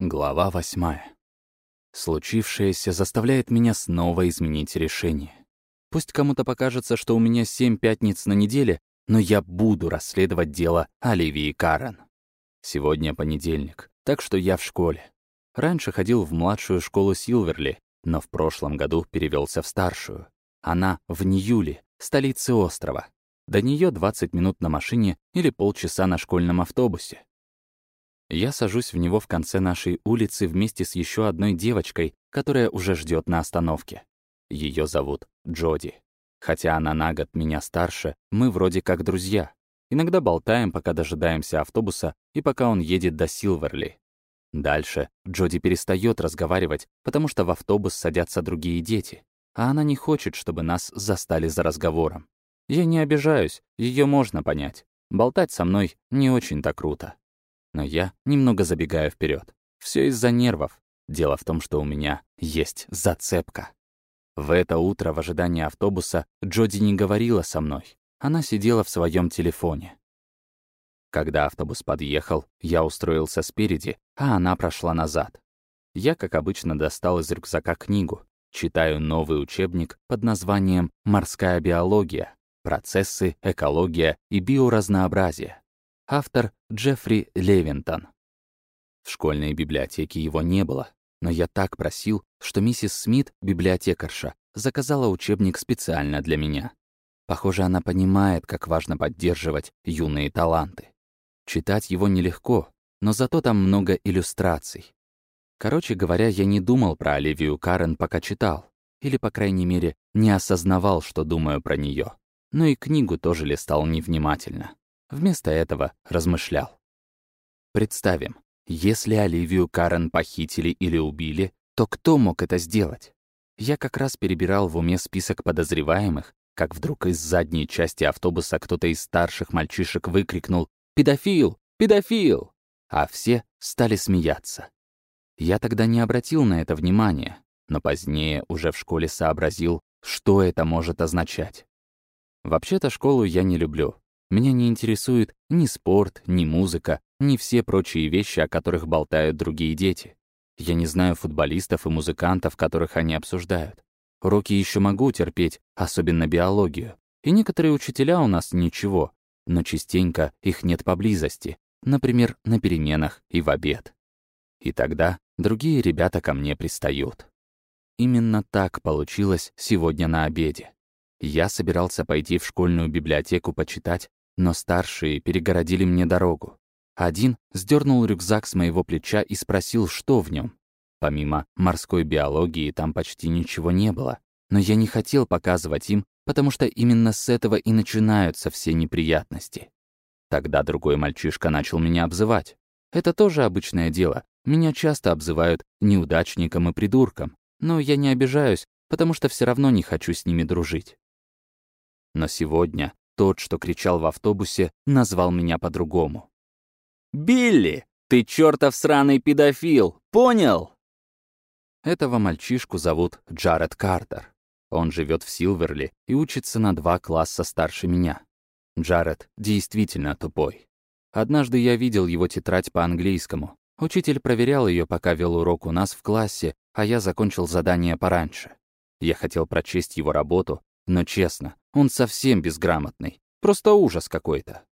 Глава восьмая. Случившееся заставляет меня снова изменить решение. Пусть кому-то покажется, что у меня семь пятниц на неделе, но я буду расследовать дело Оливии Карен. Сегодня понедельник, так что я в школе. Раньше ходил в младшую школу Силверли, но в прошлом году перевелся в старшую. Она в Ньюли, столице острова. До нее 20 минут на машине или полчаса на школьном автобусе. Я сажусь в него в конце нашей улицы вместе с еще одной девочкой, которая уже ждет на остановке. Ее зовут Джоди. Хотя она на год меня старше, мы вроде как друзья. Иногда болтаем, пока дожидаемся автобуса и пока он едет до Силверли. Дальше Джоди перестает разговаривать, потому что в автобус садятся другие дети, а она не хочет, чтобы нас застали за разговором. Я не обижаюсь, ее можно понять. Болтать со мной не очень-то круто. Но я немного забегаю вперед. Все из-за нервов. Дело в том, что у меня есть зацепка. В это утро в ожидании автобуса Джоди не говорила со мной. Она сидела в своем телефоне. Когда автобус подъехал, я устроился спереди, а она прошла назад. Я, как обычно, достал из рюкзака книгу. Читаю новый учебник под названием «Морская биология. Процессы, экология и биоразнообразие». Автор Джеффри Левинтон. В школьной библиотеке его не было, но я так просил, что миссис Смит, библиотекарша, заказала учебник специально для меня. Похоже, она понимает, как важно поддерживать юные таланты. Читать его нелегко, но зато там много иллюстраций. Короче говоря, я не думал про Оливию Карен, пока читал. Или, по крайней мере, не осознавал, что думаю про нее. Но и книгу тоже листал невнимательно. Вместо этого размышлял. Представим, если Оливию Карен похитили или убили, то кто мог это сделать? Я как раз перебирал в уме список подозреваемых, как вдруг из задней части автобуса кто-то из старших мальчишек выкрикнул «Педофил! Педофил!», а все стали смеяться. Я тогда не обратил на это внимания, но позднее уже в школе сообразил, что это может означать. Вообще-то школу я не люблю, меня не интересует ни спорт, ни музыка, ни все прочие вещи, о которых болтают другие дети. Я не знаю футболистов и музыкантов, которых они обсуждают. Уроки еще могу терпеть, особенно биологию. И некоторые учителя у нас ничего, но частенько их нет поблизости, например, на переменах и в обед. И тогда другие ребята ко мне пристают. Именно так получилось сегодня на обеде. Я собирался пойти в школьную библиотеку почитать, но старшие перегородили мне дорогу. Один сдернул рюкзак с моего плеча и спросил, что в нем. Помимо морской биологии там почти ничего не было, но я не хотел показывать им, потому что именно с этого и начинаются все неприятности. Тогда другой мальчишка начал меня обзывать. Это тоже обычное дело. Меня часто обзывают неудачником и придурком, но я не обижаюсь, потому что все равно не хочу с ними дружить. Но сегодня тот, что кричал в автобусе, назвал меня по-другому. «Билли, ты чертов сраный педофил, понял?» Этого мальчишку зовут Джаред Картер. Он живет в Силверли и учится на два класса старше меня. Джаред действительно тупой. Однажды я видел его тетрадь по английскому. Учитель проверял ее, пока вел урок у нас в классе, а я закончил задание пораньше. Я хотел прочесть его работу, но честно, он совсем безграмотный. Просто ужас какой-то.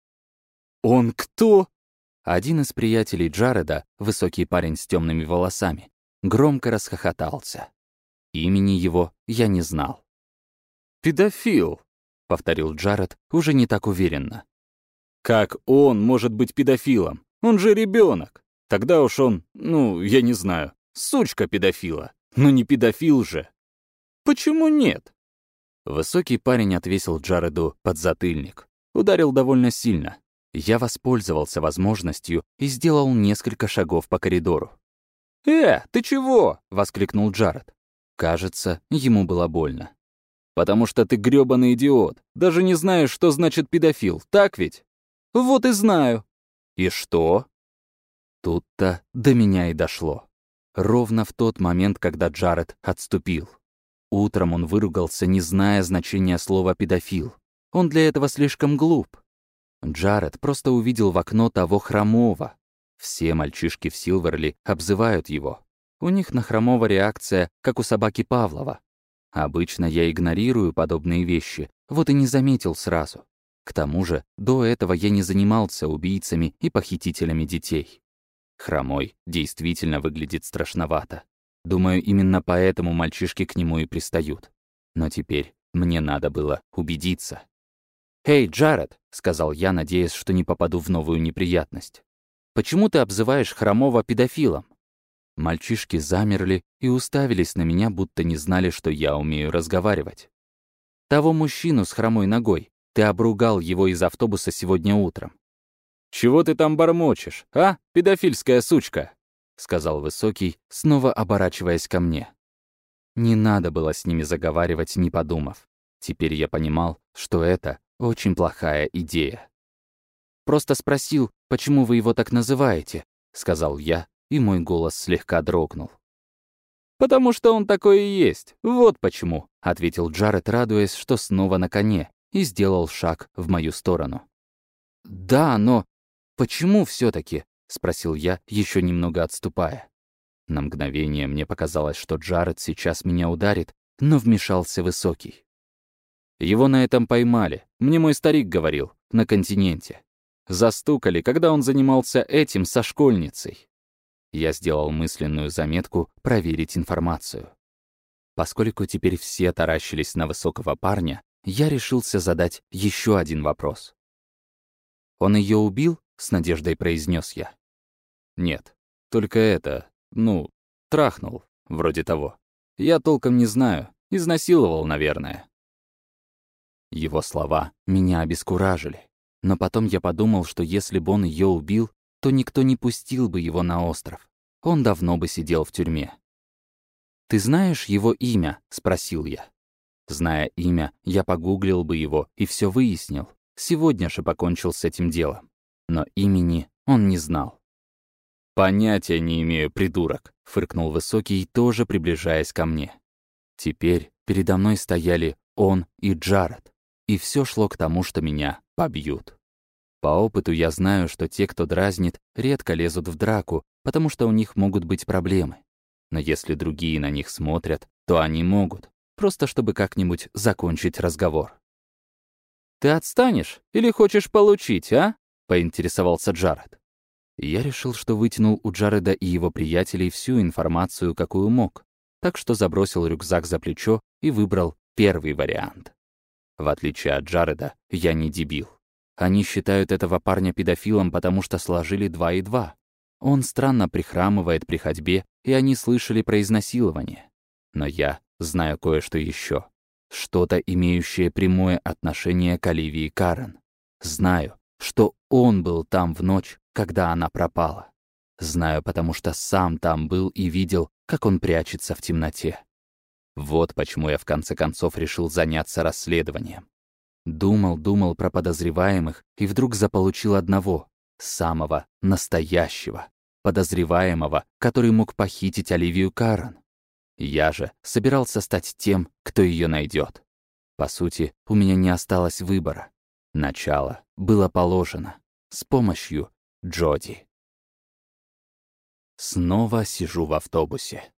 «Он кто?» Один из приятелей Джареда, высокий парень с темными волосами, громко расхохотался. Имени его я не знал. «Педофил», — повторил Джаред уже не так уверенно. «Как он может быть педофилом? Он же ребенок. Тогда уж он, ну, я не знаю, сучка педофила. Но не педофил же». «Почему нет?» Высокий парень отвесил Джареду подзатыльник. Ударил довольно сильно. Я воспользовался возможностью и сделал несколько шагов по коридору. «Э, ты чего?» — воскликнул Джаред. Кажется, ему было больно. «Потому что ты грёбаный идиот. Даже не знаешь, что значит педофил, так ведь?» «Вот и знаю». «И что?» Тут-то до меня и дошло. Ровно в тот момент, когда Джаред отступил. Утром он выругался, не зная значения слова «педофил». Он для этого слишком глуп. Джаред просто увидел в окно того хромого. Все мальчишки в Силверли обзывают его. У них на Хромова реакция, как у собаки Павлова. Обычно я игнорирую подобные вещи, вот и не заметил сразу. К тому же, до этого я не занимался убийцами и похитителями детей. Хромой действительно выглядит страшновато. Думаю, именно поэтому мальчишки к нему и пристают. Но теперь мне надо было убедиться. «Эй, Джаред!» — сказал я, надеясь, что не попаду в новую неприятность. «Почему ты обзываешь Хромова педофилом?» Мальчишки замерли и уставились на меня, будто не знали, что я умею разговаривать. «Того мужчину с хромой ногой. Ты обругал его из автобуса сегодня утром». «Чего ты там бормочешь, а, педофильская сучка?» — сказал Высокий, снова оборачиваясь ко мне. Не надо было с ними заговаривать, не подумав. Теперь я понимал, что это очень плохая идея. «Просто спросил, почему вы его так называете?» — сказал я, и мой голос слегка дрогнул. «Потому что он такой и есть, вот почему», — ответил Джаред, радуясь, что снова на коне, и сделал шаг в мою сторону. «Да, но почему все таки спросил я, еще немного отступая. На мгновение мне показалось, что Джаред сейчас меня ударит, но вмешался Высокий. Его на этом поймали, мне мой старик говорил, на континенте. Застукали, когда он занимался этим со школьницей. Я сделал мысленную заметку проверить информацию. Поскольку теперь все таращились на высокого парня, я решился задать еще один вопрос. «Он ее убил?» — с надеждой произнес я. «Нет, только это, ну, трахнул, вроде того. Я толком не знаю, изнасиловал, наверное». Его слова меня обескуражили. Но потом я подумал, что если бы он ее убил, то никто не пустил бы его на остров. Он давно бы сидел в тюрьме. «Ты знаешь его имя?» — спросил я. Зная имя, я погуглил бы его и все выяснил. Сегодня же покончил с этим делом. Но имени он не знал. «Понятия не имею, придурок», — фыркнул Высокий, тоже приближаясь ко мне. Теперь передо мной стояли он и Джаред, и все шло к тому, что меня побьют. По опыту я знаю, что те, кто дразнит, редко лезут в драку, потому что у них могут быть проблемы. Но если другие на них смотрят, то они могут, просто чтобы как-нибудь закончить разговор. «Ты отстанешь или хочешь получить, а?» — поинтересовался Джаред. Я решил, что вытянул у Джареда и его приятелей всю информацию, какую мог, так что забросил рюкзак за плечо и выбрал первый вариант. В отличие от Джареда, я не дебил. Они считают этого парня педофилом, потому что сложили два и два. Он странно прихрамывает при ходьбе, и они слышали про изнасилование. Но я знаю кое-что еще. Что-то, имеющее прямое отношение к Оливии Карен. Знаю, что он был там в ночь, когда она пропала. Знаю, потому что сам там был и видел, как он прячется в темноте. Вот почему я в конце концов решил заняться расследованием. Думал, думал про подозреваемых и вдруг заполучил одного, самого настоящего, подозреваемого, который мог похитить Оливию Карен. Я же собирался стать тем, кто ее найдет. По сути, у меня не осталось выбора. Начало было положено с помощью Джоди. Снова сижу в автобусе.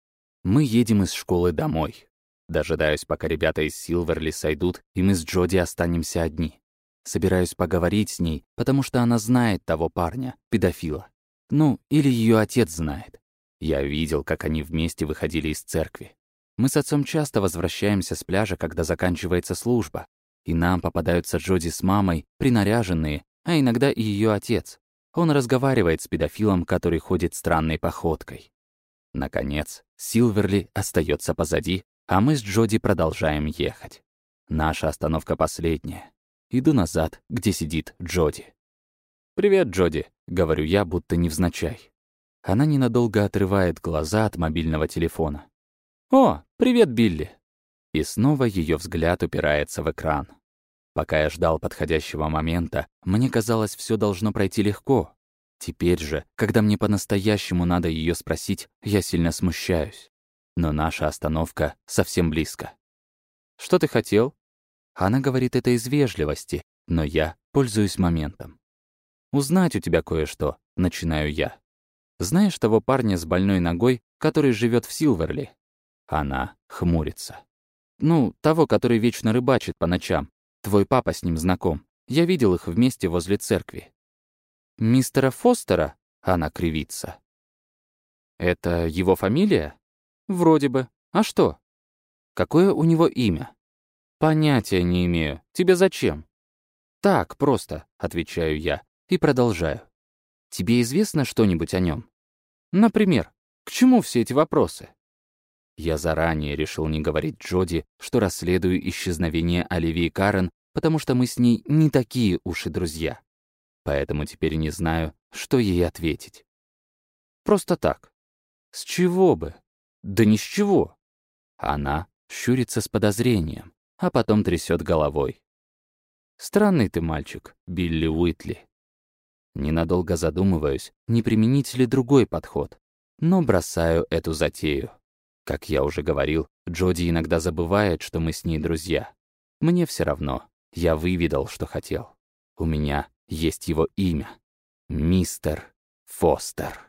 Мы едем из школы домой. Дожидаюсь, пока ребята из Силверли сойдут, и мы с Джоди останемся одни. Собираюсь поговорить с ней, потому что она знает того парня, педофила. Ну, или ее отец знает. Я видел, как они вместе выходили из церкви. Мы с отцом часто возвращаемся с пляжа, когда заканчивается служба, и нам попадаются Джоди с мамой, принаряженные, а иногда и ее отец. Он разговаривает с педофилом, который ходит странной походкой. Наконец, Силверли остается позади, а мы с Джоди продолжаем ехать. Наша остановка последняя. Иду назад, где сидит Джоди. «Привет, Джоди», — говорю я, будто невзначай. Она ненадолго отрывает глаза от мобильного телефона. «О, привет, Билли!» И снова ее взгляд упирается в экран. Пока я ждал подходящего момента, мне казалось, все должно пройти легко. Теперь же, когда мне по-настоящему надо ее спросить, я сильно смущаюсь. Но наша остановка совсем близко. «Что ты хотел?» Она говорит это из вежливости, но я пользуюсь моментом. «Узнать у тебя кое-что», — начинаю я. Знаешь того парня с больной ногой, который живет в Силверли?» Она хмурится. «Ну, того, который вечно рыбачит по ночам. Твой папа с ним знаком. Я видел их вместе возле церкви». «Мистера Фостера?» Она кривится. «Это его фамилия?» «Вроде бы. А что?» «Какое у него имя?» «Понятия не имею. Тебе зачем?» «Так, просто», — отвечаю я и продолжаю. «Тебе известно что-нибудь о нем? Например, к чему все эти вопросы?» Я заранее решил не говорить Джоди, что расследую исчезновение Оливии Карен, потому что мы с ней не такие уж и друзья. Поэтому теперь не знаю, что ей ответить. Просто так. С чего бы? Да ни с чего. Она щурится с подозрением, а потом трясет головой. Странный ты мальчик, Билли Уитли. Ненадолго задумываюсь, не применить ли другой подход, но бросаю эту затею. Как я уже говорил, Джоди иногда забывает, что мы с ней друзья. Мне все равно. Я выведал, что хотел. У меня есть его имя. Мистер Фостер.